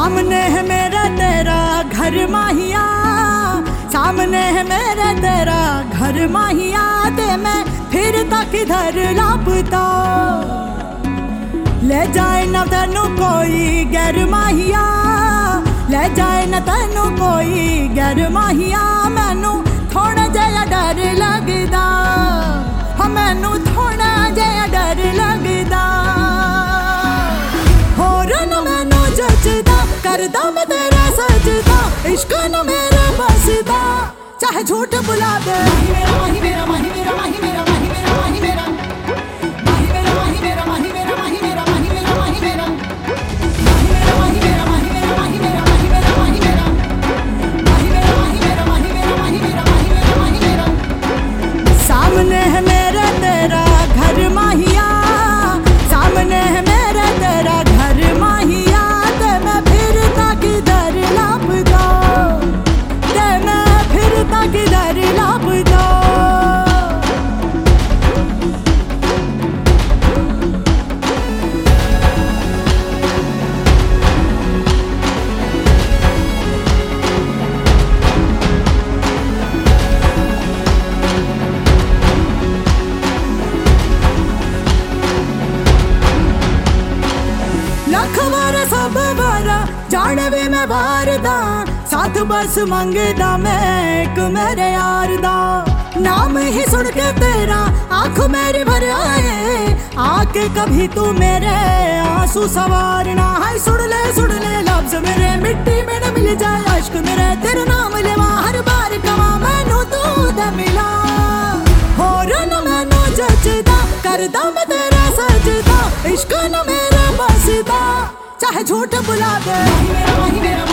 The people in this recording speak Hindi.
सामने है मेरा तेरा घर माहिया, सामने है मेरा तेरा घर माहिया, ते मैं फिर तक इधर लापता। ले जाए न तेनू कोई गैर माहिया, ले जाए न तेनू कोई गैर माहिया। करदा मैं तेरा सजदा, इश्क न मेरा बसदा चाहे झूठ बुला दे। माही मेरा माही मेरा, माही जाने मैं बाहर दा। साथ बस मंगदा मैं मेरे यार दा। नाम ही सुन के तेरा आँख मेरे भर आए। आके कभी तू मेरे आँसू सवारना है सुन ले सुन ले, लफ्ज मेरे, मिट्टी में न मिल जाए। अश्क मेरे, तेरा नाम ले हर बार कमा मैनू तू दे मिला। होर न मैनू जचदा, करदा मैं तेरा सजदा। इश्क न मेरा बसदा। चाहे झूठ बुला दे। मेरा माही मेरा